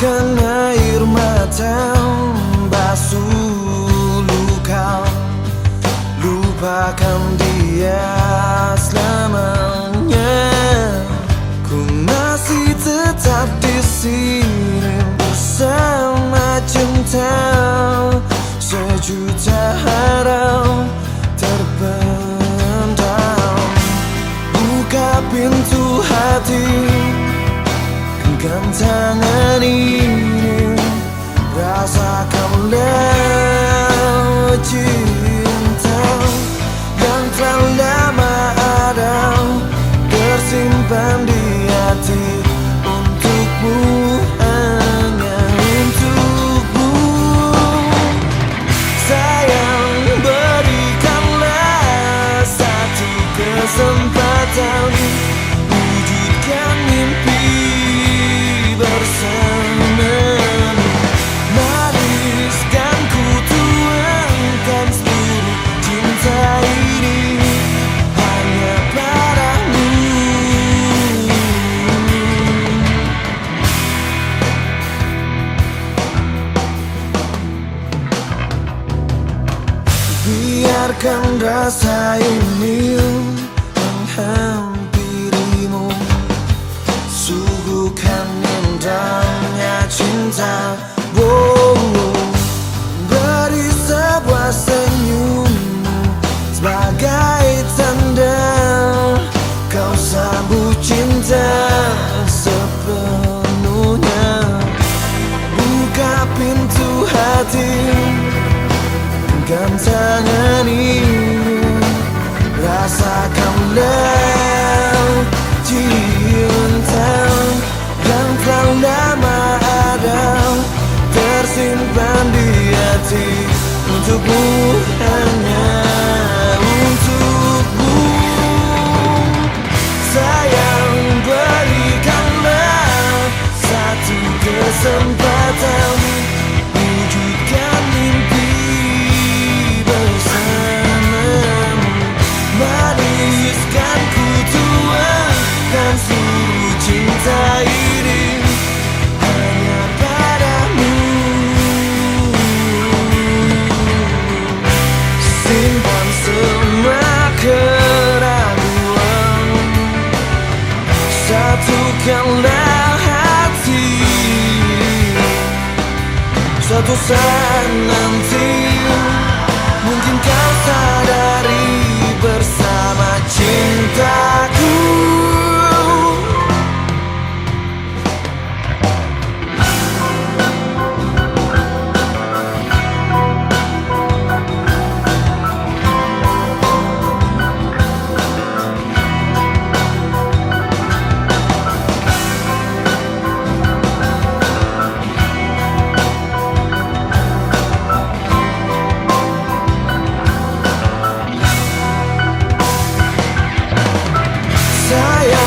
Hembuskan air mata basuh luka. Lupakan dia selamanya. Ku masih tetap di sini bersama cinta. Sejuta harap tu biarkan rasa ini menghampiri Satukanlah hati. Suatu saat nanti desire.